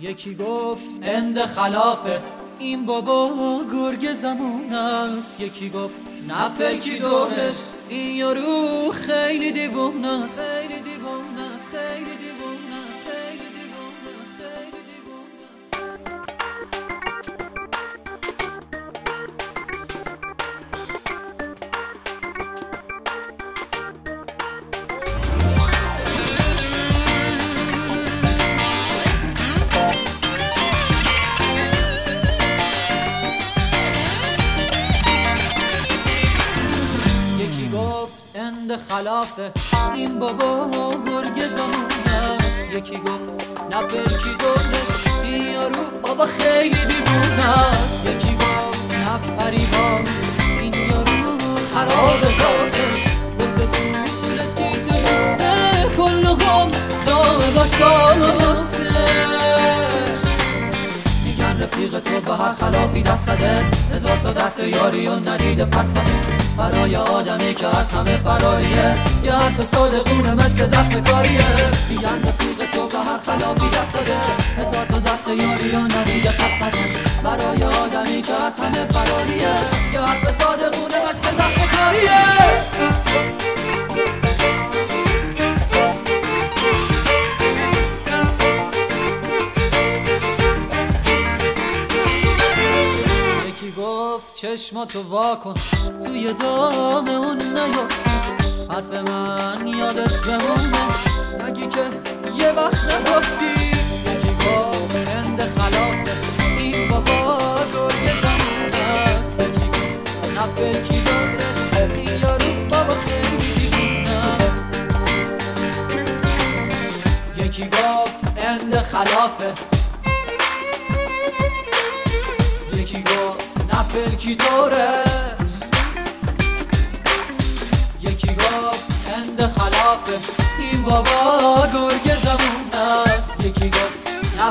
یکی گفت اند خلافه این بابا گرگ زمان است. یکی گفت نه پلکی دورش این یارو خیلی دیوونه است. اند خلافه این بابا گرگ است. یکی گفت نه برکی این یارو بابا خیلی دیوونه است. یکی گفت نه پریبا این یارو خراب ذاتش مثل دولت کیسه ریخته کلهم دام بساطه هر خلافی دست زده هزار تا دست یاری و ندیده پس برای آدمی که از همه فراریه یه حرف صادقونه مثل زخم کاریه. میگن رفیق تو به هر خلافی دست زده هزار تا دست یاری و ندیده پس برای آدمی که از همه فراریه یه حرف صادقونه مثل زخم گفت چشماتو وا کن. توی دام اون نیا. حرف من یادش بمونه. نگی که یه وقت نگفتی؟ یکی گفت هند خلافه. این بابا گرگ زمان است. یکی گفت خیلی دیوونه است. یکی گفت هند خلافه. یکی گفت نه پلکی دورش یکی گفت هند خلافه. این بابا گرگ زمون است. یکی گفت نه